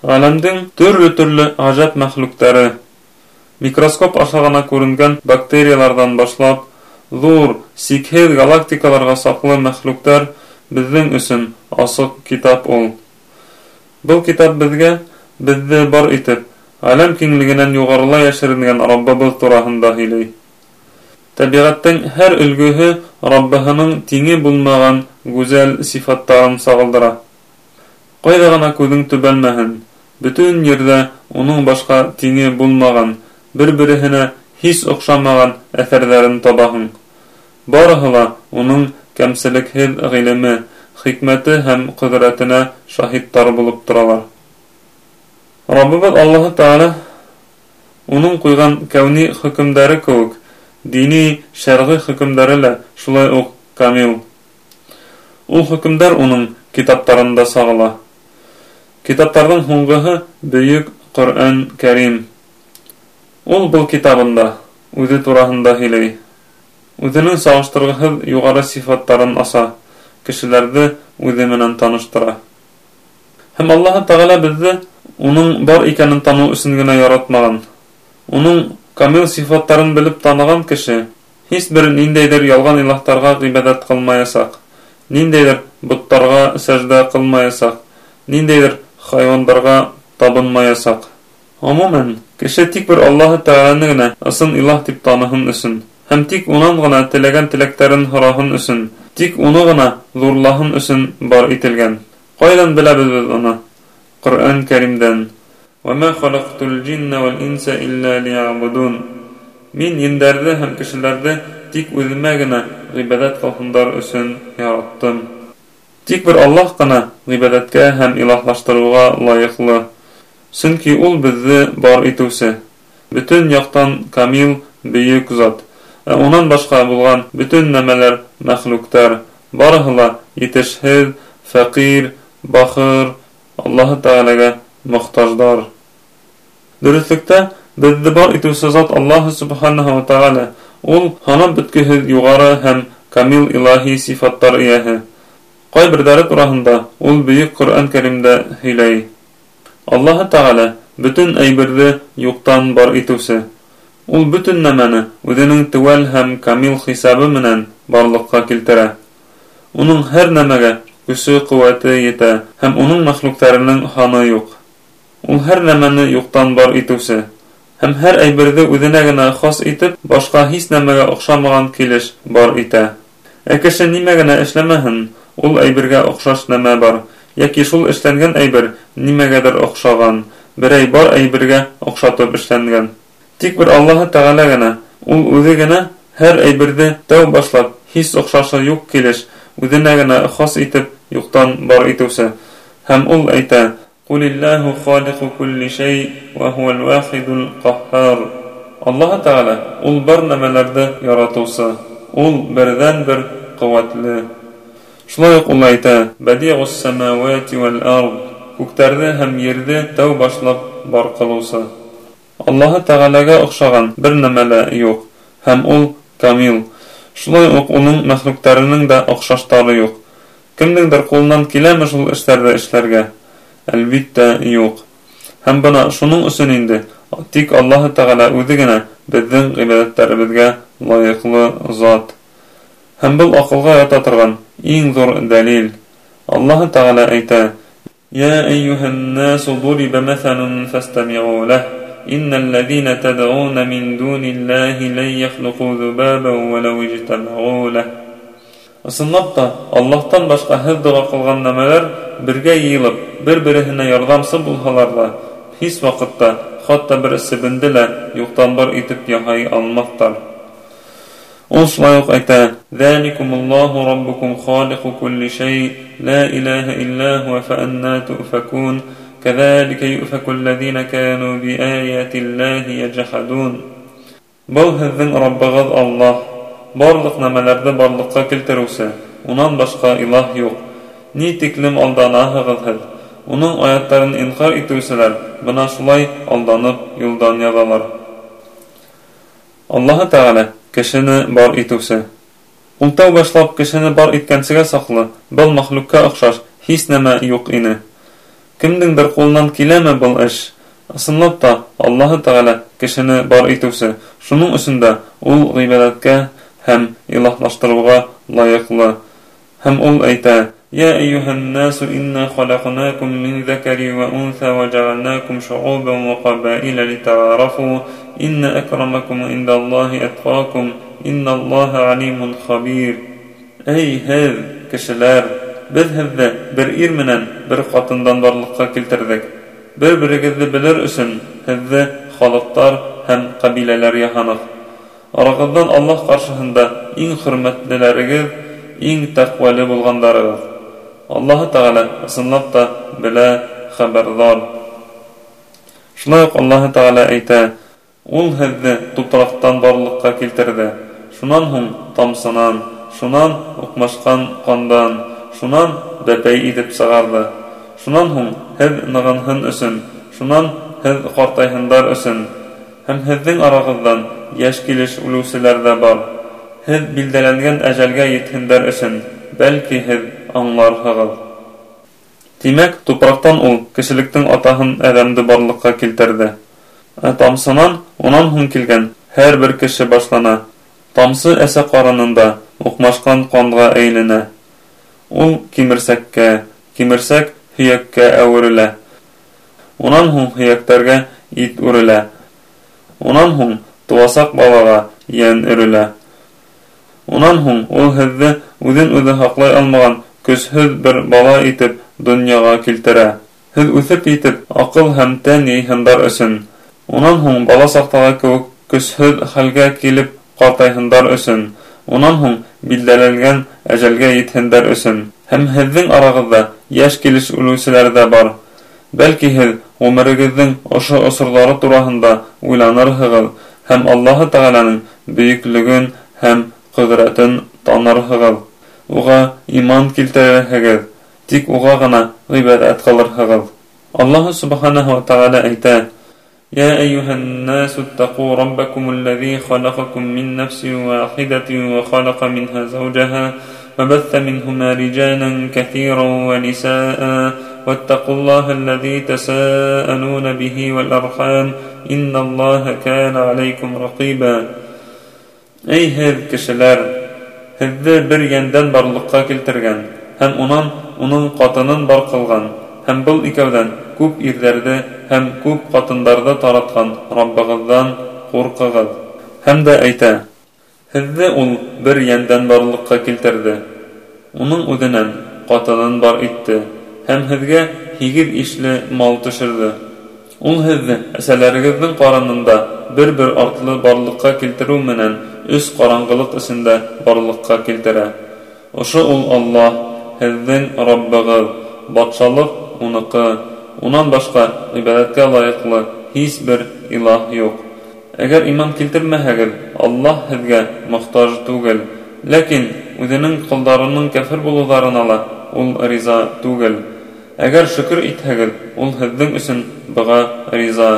Ғаләмдең төрлө-төрлө ғажап мәхлүктәре, микроскоп аша ғына күренгән бактериялардан башлап, ҙур, сикһеҙ галактикаларға саҡлы мәхлүктәр беҙҙең өсөн асыҡ китап ул. Был китап беҙгә, беҙҙе бар итеп, ғаләм киңлегенән юғарыла йәшеренгән Раббыбыҙ тураһында һөйләй. Тәбиғәттең һәр өлгөһө Раббыһының тиңе булмаған гүзәл сифаттарын сағылдыра. Ҡайҙа ғына күҙең төбәлмәһен, бөтөн ерҙә уның башҡа тиңе булмаған, бер-береһенә һис оҡшамаған әҫәрҙәрен табаһың. Барыһы ла уның кәмселекһеҙ ғилеме, хикмәте һәм ҡөҙрәтенә шаһиттар булып торалар. Раббыбыҙ Аллаһы Тәғәлә уның ҡуйған кәүни хөкөмдәре кеүек, дини, шәрғи хөкөмдәре лә шулай уҡ камил. Ул хөкөмдәр уның китаптарында сағыла. Китаптарҙың һуңғыһы Бөйөк Ҡөрьән Кәрим. Ул был китабында үҙе тураһында һөйләй. Үҙенең сағыштырғыһыҙ юғары сифаттарын аса, кешеләрҙе үҙе менән таныштыра. Һәм Аллаһы Тәғәлә беҙҙе уның бар икәнен таныу өсөн генә яратмаған. Уның камил сифаттарын белеп таныған кеше һис бер ниндәйҙер ялған илаһтарға ғибәҙәт ҡылмаясаҡ, ниндәйҙер боттарға сәждә ҡылмаясаҡ, ниндәйҙер хайуандарға табынмаясаҡ. Ғөмүмән, кеше тик бер Аллаһы Тәғәләне генә ысын илаһ дип таныһын өсөн, һәм тик унан ғына теләгән теләктәрен һораһын өсөн, тик уны ғына ҙурлаһын өсөн бар ителгән. Ҡайҙан беләбеҙ беҙ уны? Ҡөрьән Кәримдән. وَمَا خَلَقْتُ الْجِنَّ وَالْإِنسَ إِلَّا لِيَعْبُدُونَ Мин ендәрҙе һәм кешеләрҙе тик үҙемә генә ғибәҙәт ҡылһындар өсөн яраттым. Тик бер Аллаһ ҡына ғибәҙәткә һәм илаһлаштырыуға лайыҡлы. Сөнки ул беҙҙе бар итеүсе, бөтөн яҡтан камил, бөйөк зат. Ә унан башҡа булған бөтөн нәмәләр, мәхлүктәр, барыһы ла етешһеҙ, фәҡир, бахыр, Аллаһы Тәғәләгә мохтаждар. Дөрөҫлөктә, беҙҙе бар итеүсе зат Аллаһы Субханаһу ва Тәғәлә, ул һанап бөткөһөҙ юғары һәм камил илаһи сифаттар эйәһе. Ҡайберҙәре тураһында ул бөйөк Ҡөрьән Кәримдә һөйләй. Аллаһы Тәғәлә бөтөн әйберҙе юҡтан бар итеүсе. Ул бөтөн нәмәне үҙенең теүәл һәм камил хисабы менән барлыҡҡа килтерә. Уның һәр нәмәгә көсө ҡеүәте етә һәм уның мәхлүктәренең һаны юҡ. Ул һәр нәмәне юҡтан бар итеүсе һәм һәр әйберҙе үҙенә генә хас итеп, башҡа һис нәмәгә оҡшамаған килеш бар итә. Ә кеше нимә генә эшләмәһен, ул әйбергә оҡшаш нәмә бар йәки шул эшләнгән әйбер нимәгәдер оҡшаған, берәй бар әйбергә оҡшатып эшләнгән. Тик бер Аллаһы Тәғәлә генә, ул үҙе генә һәр әйберҙе тәү башлап, һис оҡшашы юҡ килеш, үҙенә генә хас итеп юҡтан бар итеүсе. Һәм ул әйтә: "Ҡул иллаһу халиҡу кулли шәй, ва һуәл вахидул ҡаһһар." Аллаһы Тәғәлә ул бар нәмәләрҙе яратыусы, ул берҙән-бер ҡеүәтле. Шулай уҡ ул әйтә: «Бәдиғус самауати вал ард» Күктәрҙе һәм ерҙе тәү башлап бар ҡылыусы. Аллаһы Тәғәләгә оҡшаған бер нәмә лә юҡ, һәм ул камил. Шулай уҡ уның мәхлүктәренең дә оҡшаштары юҡ. Кемдеңдер ҡулынан киләме шул эштәрҙе эшләргә? Әлбиттә, юҡ. Һәм бына шуның өсөн инде тик Аллаһы Тәғәлә үҙе генә беҙҙең ғибәҙәттәребеҙгә лайыҡлы зат. Һәм был аҡылға ята торған иң ҙур дәлил. Аллаһы Тәғәлә әйтә: "Я أيها ضرب مثل فاستمعوا له إن الذين تدعون من دون الله لن يخلقوا ذبابا ولو اجتمعوا له Ысынлап та, Аллаһтан башҡа һеҙ доға ҡылған нәмәләр бергә йыйылып, бер-береһенә ярҙамсы булһалар ҙа, һис ваҡытта, хатта бер себенде лә юҡтан бар итеп яһай алмаҫтар. Ул шулай уҡ әйтә: "Зәликумуллаһу раббукум халиқу кулли шәй, ла илаһа илля хуа фаанна туфакун, كذلك يؤفك الذين كانوا بآيات الله يجحدون." Был һеҙҙең Раббығыҙ Аллаһ, барлыҡ нәмәләрҙе барлыҡҡа килтереүсе, унан башҡа илаһ юҡ. Ни тиклем алданаһығыҙ һеҙ? Уның аяттарын инҡар итеүселәр бына шулай алданып юлдан яҙалар. Аллаһы Тәғәлә кешене бар итеүсе. Ул тәү башлап кешене бар иткәнсегә саҡлы был мәхлүккә оҡшаш һис нәмә юҡ ине. Кемдеңдер ҡулынан киләме был эш? Ысынлап та, Аллаһы Тәғәлә кешене бар итеүсе. Шуның өсөн дә ул ғибәдәткә һәм илаһлаштырыуға лайыҡлы. Һәм ул әйтә: يا أيها الناس إنا خلقناكم من ذكر وأنثى وجعلناكم شعوبا وقبائل لتعارفوا إن أكرمكم عند الله أتقاكم إن الله عليم خبير. أي هذا كشلار بذ هذا بر إرمنا بر دندر دنبر لقا كلتر ذك بر بر قذ بلر أسن هذا خلطار هم قبيلة لر يحنق رغضان الله قرشهن دا إن خرمت لرقذ إن تقوى لبلغن دارغذ. Аллаһы Тәғәлә ысынлап та белә, хәбәрҙар. Шулай уҡ Аллаһы Тәғәлә әйтә: Ул һеҙҙе тупраҡтан барлыҡҡа килтерҙе. Шунан һуң тамсынан, шунан уҡмашҡан ҡандан, шунан бәпәй итеп сығарҙы. Шунан һуң һеҙ нығынһын өсөн, шунан һеҙ ҡартайһындар өсөн. Һәм һеҙҙең арағыҙҙан йәш килеш үлеүселәр ҙә бар. Һеҙ билдәләнгән әжәлгә етһендәр өсөн, бәлки һеҙ аңларһығыҙ. Тимәк, тупраҡтан ул кешелектең атаһын әҙәмде барлыҡҡа килтерҙе. Ә тамсынан унан һуң килгән һәр бер кеше башлана. Тамсы әсә ҡарынында уҡмашҡан ҡанға әйләнә. Ул кимерсәккә, кимерсәк һөйәккә әүерелә. Унан һуң һөйәктәргә ит үрелә. Унан һуң тыуасаҡ балаға йән өрөлә. Унан һуң ул һеҙҙе үҙен үҙе һаҡлай алмаған көсһөҙ бер бала итеп донъяға килтерә. Һеҙ үҫеп итеп, аҡыл һәм тән йыйһындар өсөн. Унан һуң бала саҡтағы кеүек көсһөҙ хәлгә килеп ҡартайһындар өсөн. Унан һуң билдәләнгән әжәлгә етһендәр өсөн. Һәм һеҙҙең арағыҙҙа йәш килеш үлеүселәр ҙә бар. Бәлки һеҙ ғүмерегеҙҙең ошо осорҙары тураһында уйланырһығыҙ һәм Аллаһы Тәғәләнең бөйөклөгөн һәм ҡөҙрәтен танырһығыҙ уға иман килтерерһегеҙ, тик уға ғына ғибәҙәт ҡылырһығыҙ. Аллаһ субханаһу ва тағала әйтә: يا أيها الناس اتقوا ربكم الذي خلقكم من نفس واحدة وخلق منها زوجها وبث منهما رجالا كثيرا ونساء واتقوا الله الذي تساءلون به والأرحام إن الله كان عليكم رقيبا أي هذ كشلار һеҙҙе бер йәндән барлыҡҡа килтергән һәм унан уның ҡатынын бар ҡылған һәм был икәүҙән күп ирҙәрҙе һәм күп ҡатындарҙы таратҡан Раббығыҙҙан ҡурҡығыҙ. Һәм дә әйтә: Һеҙҙе ул бер йәндән барлыҡҡа килтерҙе. Уның үҙенән ҡатынын бар итте һәм һеҙгә һигеҙ ишле мал төшөрҙө. Ул һеҙҙе әсәләрегеҙҙең ҡаранында бер-бер артлы барлыҡҡа килтереү менән өс ҡараңғылыҡ эсендә барлыҡҡа килтерә. Ошо ул Аллаһ, һеҙҙең Раббығыҙ, батшалыҡ уныҡы, унан башҡа ибәҙәткә лайыҡлы һис бер илаһ юҡ. Әгәр иман килтермәһәгеҙ, Аллаһ һеҙгә мохтаж түгел, ләкин үҙенең ҡолдарының кәфер булыуҙарына ла ул риза түгел. Әгәр шөкөр итһәгеҙ, ул һеҙҙең өсөн быға риза.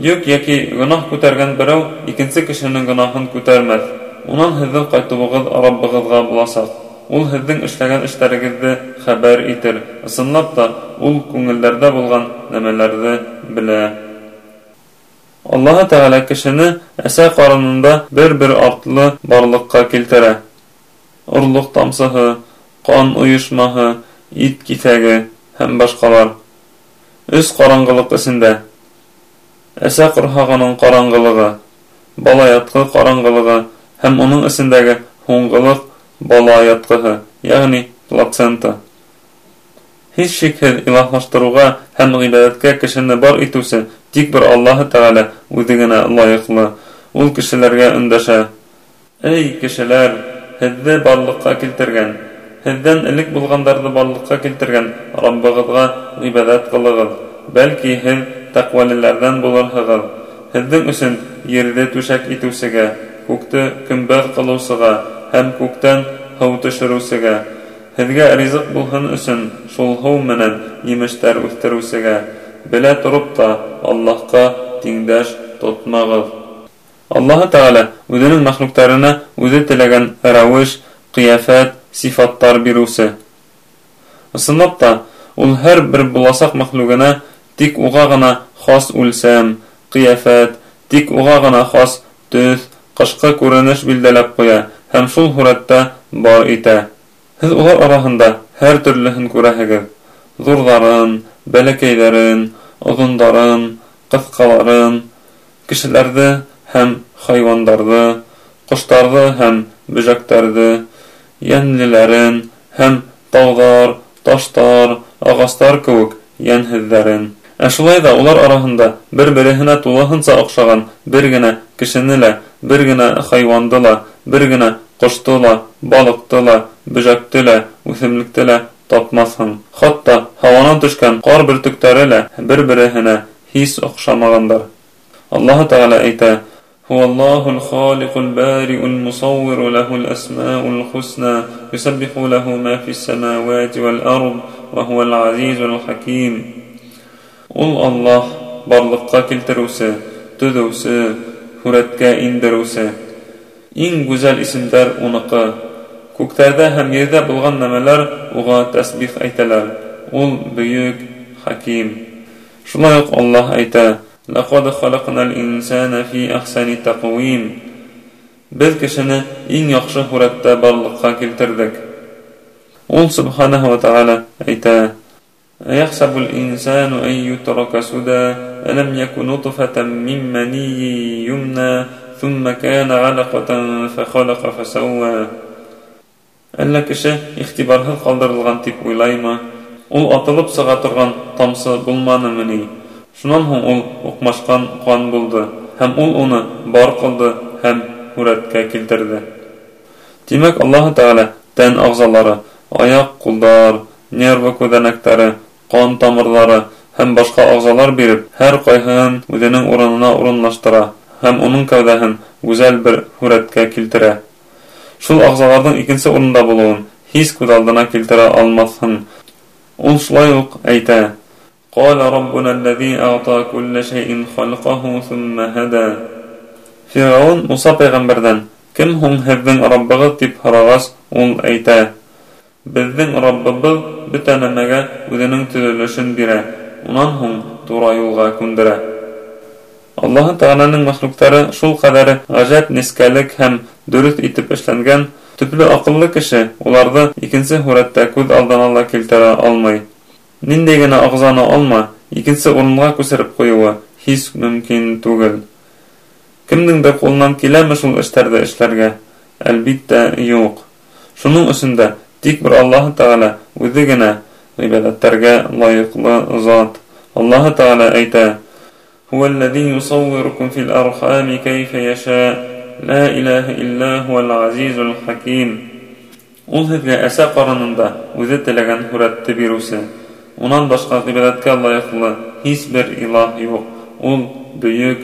Йөк йәки гонаһ күтәргән берәү икенсе кешенең гонаһын күтәрмәҫ. Унан һеҙҙең ҡайтыуығыҙ Раббығыҙға буласаҡ. Ул һеҙҙең эшләгән эштәрегеҙҙе хәбәр итер. Ысынлап та, ул күңелдәрҙә булған нәмәләрҙе белә. Аллаһы Тәғәлә кешене әсә ҡарынында бер-бер артлы барлыҡҡа килтерә. Орлоҡ тамсыһы, ҡан ойошмаһы, ит киҫәге һәм башҡалар. Өс ҡараңғылыҡ эсендә әсә ҡорһағының ҡараңғылығы, бала ятҡы ҡараңғылығы һәм уның эсендәге һуңғылыҡ бала ятҡыһы, йәғни плацента. Һис шикһеҙ илаһлаштырыуға һәм ғибәҙәткә кешене бар итеүсе тик бер Аллаһы Тәғәлә үҙе генә лайыҡлы. Ул кешеләргә өндәшә. Эй, кешеләр, һеҙҙе барлыҡҡа килтергән, һеҙҙән элек булғандарҙы барлыҡҡа килтергән Раббығыҙға ғибәҙәт ҡылығыҙ. Бәлки һеҙ тәҡвәлеләрҙән булырһығыҙ. Һеҙҙең өсөн ерҙе түшәк итеүсегә, күкте көмбәҙ ҡылыусыға һәм күктән һыу төшөрөүсегә, һеҙгә ризыҡ булһын өсөн шул һыу менән емештәр үҫтереүсегә, белә тороп та Аллаһҡа тиңдәш тотмағыҙ. Аллаһы Тәғәлә үҙенең мәхлүктәренә үҙе теләгән рәүеш, ҡиәфәт, сифаттар биреүсе. Ысынлап та, Ул һәр бер буласаҡ мәхлүгенә тик уға ғына хас үлсәм, ҡиәфәт, тик уға ғына хас төҫ, ҡышҡы күренеш билдәләп ҡуя һәм шул һүрәттә бар итә. Һеҙ улар араһында һәр төрлөһөн күрәһегеҙ. Ҙурҙарын, бәләкәйҙәрен, оҙондарын, ҡыҫҡаларын, кешеләрҙе һәм хайвандарҙы, ҡоштарҙы һәм бөжәктәрҙе, йәнлеләрен һәм тауҙар, таштар, ағастар кеүек йәнһеҙҙәрен. Ә шулай ҙа улар араһында бер-береһенә тулыһынса оҡшаған бер генә кешене лә, бер генә хайванды ла, бер генә ҡошто ла, балыҡты ла, бөжәкте лә, үҫемлекте лә тапмаҫһың. Хатта һауанан төшкән ҡар бөртөктәре лә бер-береһенә һис оҡшамағандар. Аллаһы Тәғәлә әйтә: هو الله الخالق البارئ المصور له الأسماء الحسنى يسبح له ما في السماوات والأرض وهو العزيز الحكيم Ул Аллаһ барлыҡҡа килтереүсе, төҙөүсе, һүрәткә индереүсе. Иң гүзәл исемдәр уныҡы. Күктәрҙә һәм ерҙә булған нәмәләр уға тәсбих әйтәләр. Ул бөйөк, хаким. Шулай уҡ Аллаһ әйтә: "Лақад халаҡнал инсана фи ахсани тaqwim." Беҙ кешене иң яҡшы һүрәттә барлыҡҡа килтерҙек. Ул субханаһу ва тааля әйтә: أيحسب الإنسان أن يترك سدى ألم يك نطفة من مني يمنى ثم كان علقة فخلق فسوى Әллә кеше ихтибарһыҙ ҡалдырылған тип уйлаймы? Ул атылып сыға торған тамсы булманымы ни? Шунан һуң ул уҡмашҡан ҡан булды, һәм ул уны бар ҡылды һәм һүрәткә килтерҙе. Тимәк, Аллаһы Тәғәлә тән ағзалары, аяҡ, ҡулдар, нервы күҙәнәктәре, ҡан тамырҙары һәм башҡа ағзалар биреп, һәр ҡайһыһын үҙенең урынына урынлаштыра һәм уның кәүҙәһен гүзәл бер һүрәткә килтерә. Шул ағзаларҙың икенсе урында булыуын һис күҙ алдына килтерә алмаҫһың. Ул шулай уҡ әйтә: قال ربنا الذي أعطى كل شيء خلقه ثم هدى Фирауын Муса пәйғәмбәрҙән «Кем һуң һеҙҙең Раббығыҙ?» тип һорағас, ул әйтә Беҙҙең Раббыбыҙ бөтә нәмәгә үҙенең төҙөлөшөн бирә, унан һуң тура юлға күндерә. Аллаһы Тәғәләнең мәхлүктәре шул ҡәҙәре ғәжәп нескәлек һәм дөрөҫ итеп эшләнгән, төплө аҡыллы кеше уларҙы икенсе һүрәттә күҙ алдына ла килтерә алмай. Ниндәй генә ағзаны алма, икенсе урынға күсереп ҡуйыуы һис мөмкин түгел. Кемдеңдер ҡулынан киләме шул эштәрҙе эшләргә? Әлбиттә, юҡ. Шуның өсөн дә تكبر الله تعالى وذجنا ربنا الترجاء لا يقضى ذات الله تعالى أيتا هو الذي يصوركم في الأرحام كيف يشاء لا إله إلا هو العزيز الحكيم Улһыҙ ҙә әсә ҡарынында үҙе هرات تبيروسا биреүсе. Унан башҡа ғибәҙәткә лайыҡлы һис бер илаһ юҡ. Ул бөйөк.